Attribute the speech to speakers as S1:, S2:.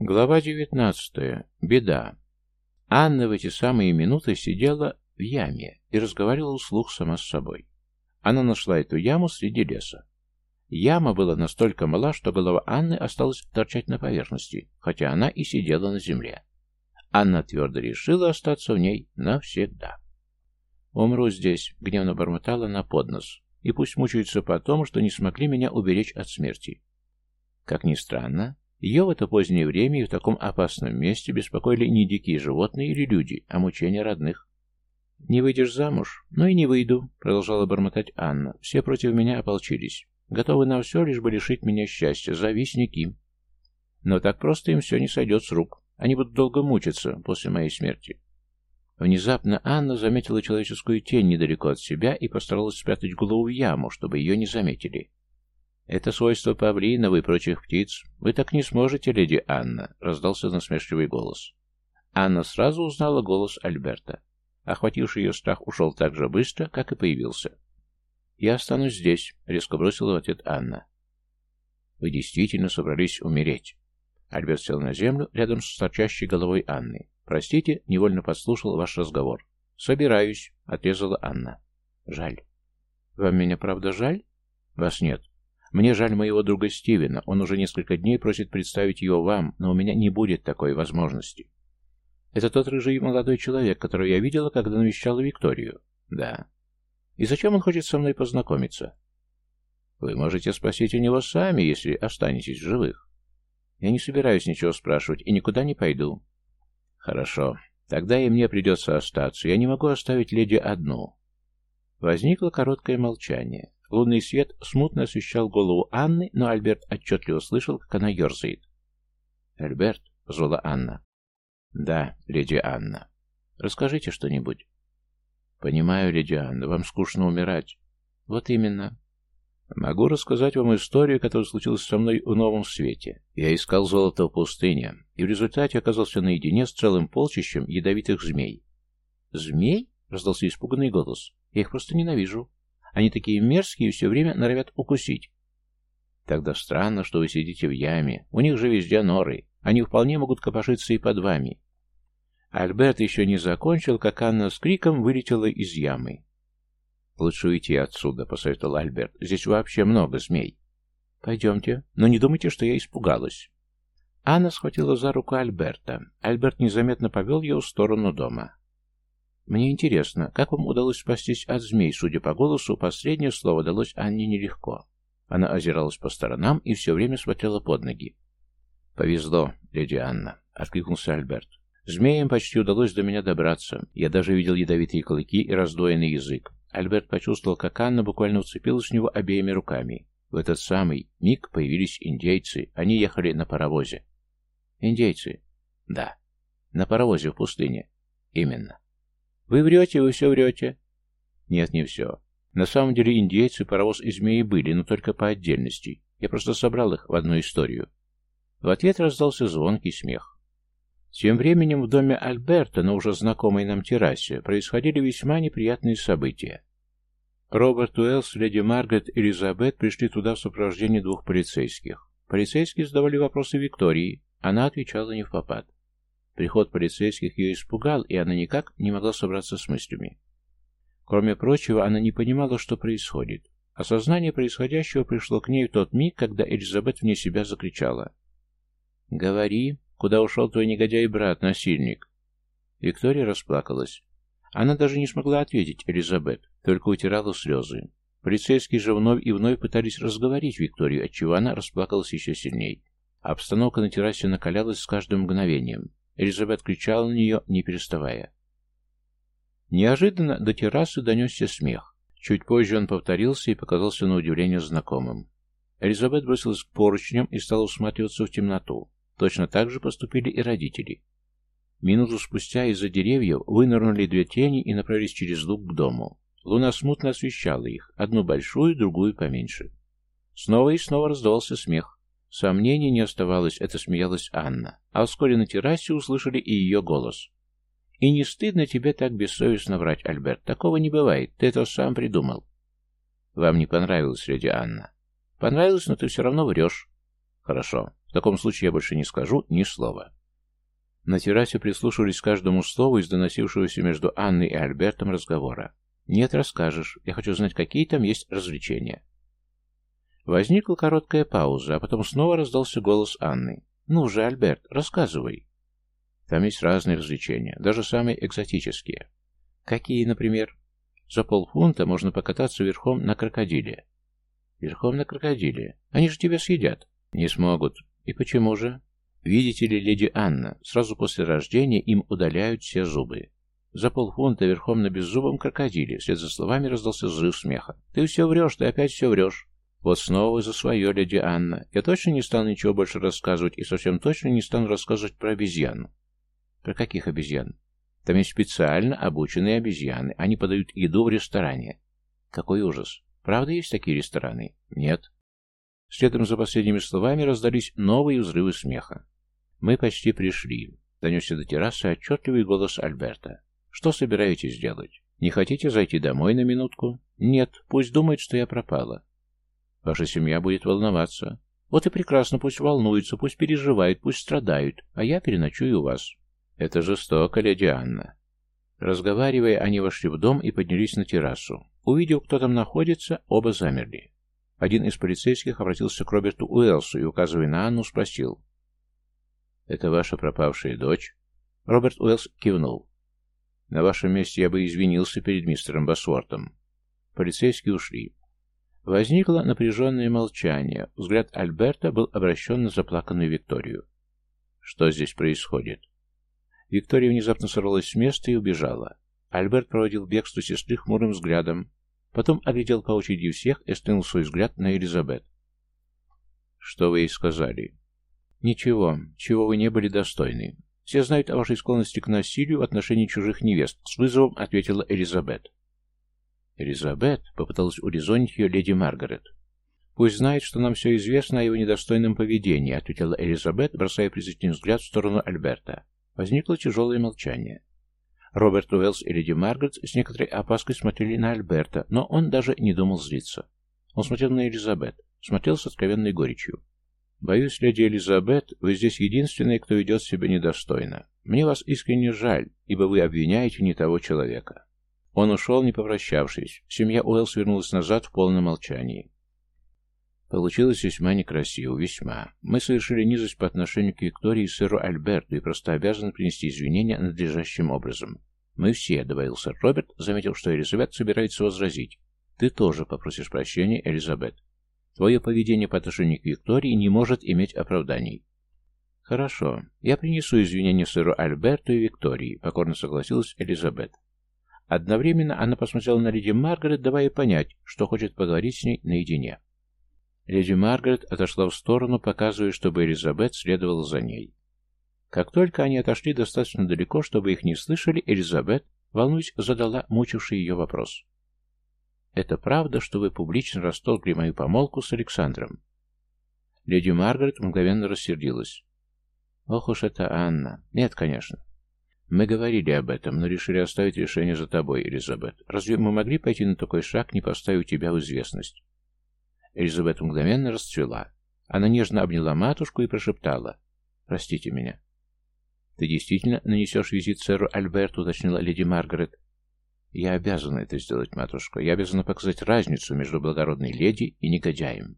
S1: Глава девятнадцатая. Беда. Анна в эти самые минуты сидела в яме и разговаривала вслух сама с собой. Она нашла эту яму среди леса. Яма была настолько мала, что голова Анны осталась торчать на поверхности, хотя она и сидела на земле. Анна твердо решила остаться в ней навсегда. «Умру здесь», — гневно бормотала на поднос, «и пусть мучаются потом, что не смогли меня уберечь от смерти». Как ни странно, ее в это позднее время и в таком опасном месте беспокоили не дикие животные или люди, а мучения родных. «Не выйдешь замуж? Ну и не выйду», — продолжала бормотать Анна. «Все против меня ополчились. Готовы на все, лишь бы лишить меня счастья. Завистники». Но так просто им все не сойдет с рук. Они будут долго мучиться после моей смерти. Внезапно Анна заметила человеческую тень недалеко от себя и постаралась спрятать голову в яму, чтобы ее не заметили. «Это свойство павлинов и прочих птиц. Вы так не сможете, леди Анна», — раздался насмешливый голос. Анна сразу узнала голос Альберта. Охвативший ее страх ушел так же быстро, как и появился. «Я останусь здесь», — резко бросила в ответ Анна. «Вы действительно собрались умереть?» Альберт сел на землю рядом с торчащей головой Анны. «Простите, невольно подслушал ваш разговор». «Собираюсь», — отрезала Анна. «Жаль». «Вам меня правда жаль?» «Вас нет. Мне жаль моего друга Стивена, он уже несколько дней просит представить его вам, но у меня не будет такой возможности. Это тот рыжий молодой человек, которого я видела, когда навещала Викторию. Да. И зачем он хочет со мной познакомиться? Вы можете спросить у него сами, если останетесь в живых. Я не собираюсь ничего спрашивать и никуда не пойду. Хорошо. Тогда и мне придется остаться. Я не могу оставить леди одну. Возникло короткое молчание. Лунный свет смутно освещал голову Анны, но Альберт отчетливо слышал, как она ерзает. «Альберт», — позвала Анна. «Да, леди Анна. Расскажите что-нибудь». «Понимаю, леди Анна, вам скучно умирать». «Вот именно». «Могу рассказать вам историю, которая случилась со мной в новом свете. Я искал золото в пустыне, и в результате оказался наедине с целым полчищем ядовитых змей». «Змей?» — раздался испуганный голос. «Я их просто ненавижу». Они такие мерзкие и все время норовят укусить. Тогда странно, что вы сидите в яме. У них же везде норы. Они вполне могут копошиться и под вами. Альберт еще не закончил, как Анна с криком вылетела из ямы. «Лучше уйти отсюда», — посоветовал Альберт. «Здесь вообще много змей». «Пойдемте, но не думайте, что я испугалась». Анна схватила за руку Альберта. Альберт незаметно повел ее в сторону дома. Мне интересно, как вам удалось спастись от змей? Судя по голосу, последнее слово далось Анне нелегко. Она озиралась по сторонам и все время смотрела под ноги. «Повезло, леди Анна», — откликнулся Альберт. «Змеям почти удалось до меня добраться. Я даже видел ядовитые клыки и раздвоенный язык. Альберт почувствовал, как Анна буквально уцепилась в него обеими руками. В этот самый миг появились индейцы. Они ехали на паровозе. «Индейцы?» «Да. На паровозе в пустыне. Именно. Вы врете, вы все врете. Нет, не все. На самом деле индейцы, паровоз и змеи были, но только по отдельности. Я просто собрал их в одну историю. В ответ раздался звонкий смех. Тем временем в доме Альберта, на уже знакомой нам террасе, происходили весьма неприятные события. Роберт Уэллс, леди Маргарет и Элизабет пришли туда в сопровождении двух полицейских. Полицейские задавали вопросы Виктории, она отвечала не в попад. Приход полицейских ее испугал, и она никак не могла собраться с мыслями. Кроме прочего, она не понимала, что происходит. Осознание происходящего пришло к ней в тот миг, когда Элизабет вне себя закричала. «Говори, куда ушел твой негодяй-брат, насильник?» Виктория расплакалась. Она даже не смогла ответить Элизабет, только утирала слезы. Полицейские же вновь и вновь пытались разговорить Викторию, отчего она расплакалась еще сильней. Обстановка на террасе накалялась с каждым мгновением. Элизабет кричала на нее, не переставая. Неожиданно до террасы донесся смех. Чуть позже он повторился и показался на удивление знакомым. Элизабет бросилась к поручням и стала усматриваться в темноту. Точно так же поступили и родители. Минуту спустя из-за деревьев вынырнули две тени и направились через луг к дому. Луна смутно освещала их, одну большую, другую поменьше. Снова и снова раздавался смех. Сомнений не оставалось, это смеялась Анна. А вскоре на террасе услышали и ее голос. «И не стыдно тебе так бессовестно врать, Альберт? Такого не бывает. Ты это сам придумал». «Вам не понравилось, леди Анна?» «Понравилось, но ты все равно врешь». «Хорошо. В таком случае я больше не скажу ни слова. На террасе прислушивались к каждому слову из доносившегося между Анной и Альбертом разговора. «Нет, расскажешь. Я хочу знать, какие там есть развлечения». Возникла короткая пауза, а потом снова раздался голос Анны. «Ну же, Альберт, рассказывай». Там есть разные развлечения, даже самые экзотические. Какие, например? За полфунта можно покататься верхом на крокодиле. Верхом на крокодиле? Они же тебя съедят. Не смогут. И почему же? Видите ли, леди Анна, сразу после рождения им удаляют все зубы. За полфунта верхом на беззубом крокодиле, вслед за словами раздался взрыв смеха. Ты все врешь, ты опять все врешь. Вот снова за свое, леди Анна. Я точно не стану ничего больше рассказывать и совсем точно не стану рассказывать про обезьяну. Про каких обезьян? Там есть специально обученные обезьяны. Они подают еду в ресторане. Какой ужас. Правда есть такие рестораны? Нет. Следом за последними словами раздались новые взрывы смеха. Мы почти пришли. Донесся до террасы отчетливый голос Альберта. Что собираетесь делать? Не хотите зайти домой на минутку? Нет, пусть думает, что я пропала. Ваша семья будет волноваться. Вот и прекрасно, пусть волнуется, пусть переживает, пусть страдают, а я переночую у вас. Это жестоко, леди Анна. Разговаривая, они вошли в дом и поднялись на террасу. Увидев, кто там находится, оба замерли. Один из полицейских обратился к Роберту Уэлсу и, указывая на Анну, спросил. «Это ваша пропавшая дочь?» Роберт Уэллс кивнул. «На вашем месте я бы извинился перед мистером Басвортом». Полицейские ушли. Возникло напряженное молчание. Взгляд Альберта был обращен на заплаканную Викторию. «Что здесь происходит?» Виктория внезапно сорвалась с места и убежала. Альберт проводил бегство сестры хмурым взглядом, потом оглядел по очереди всех и стянул свой взгляд на Элизабет. «Что вы ей сказали?» «Ничего, чего вы не были достойны. Все знают о вашей склонности к насилию в отношении чужих невест», — с вызовом ответила Элизабет. «Элизабет?» — попыталась урезонить ее леди Маргарет. «Пусть знает, что нам все известно о его недостойном поведении», — ответила Элизабет, бросая презрительный взгляд в сторону Альберта. Возникло тяжелое молчание. Роберт Уэллс и леди Маргарет с некоторой опаской смотрели на Альберта, но он даже не думал злиться. Он смотрел на Элизабет, смотрел с откровенной горечью. «Боюсь, леди Элизабет, вы здесь единственная, кто ведет себя недостойно. Мне вас искренне жаль, ибо вы обвиняете не того человека». Он ушел, не попрощавшись. Семья Уэллс вернулась назад в полном молчании. Получилось весьма некрасиво, весьма. Мы совершили низость по отношению к Виктории и сэру Альберту и просто обязаны принести извинения надлежащим образом. Мы все, добавил сэр Роберт, заметил, что Элизабет собирается возразить. Ты тоже попросишь прощения, Элизабет. Твое поведение по отношению к Виктории не может иметь оправданий. Хорошо, я принесу извинения сэру Альберту и Виктории, покорно согласилась Элизабет. Одновременно она посмотрела на леди Маргарет, давая понять, что хочет поговорить с ней наедине. Леди Маргарет отошла в сторону, показывая, чтобы Элизабет следовала за ней. Как только они отошли достаточно далеко, чтобы их не слышали, Элизабет, волнуясь, задала мучивший ее вопрос. «Это правда, что вы публично растолкли мою помолвку с Александром?» Леди Маргарет мгновенно рассердилась. «Ох уж это Анна! Нет, конечно. Мы говорили об этом, но решили оставить решение за тобой, Элизабет. Разве мы могли пойти на такой шаг, не поставив тебя в известность?» Элизабет мгновенно расцвела. Она нежно обняла матушку и прошептала. «Простите меня». «Ты действительно нанесешь визит сэру Альберту?» — уточнила леди Маргарет. «Я обязана это сделать, матушка. Я обязана показать разницу между благородной леди и негодяем.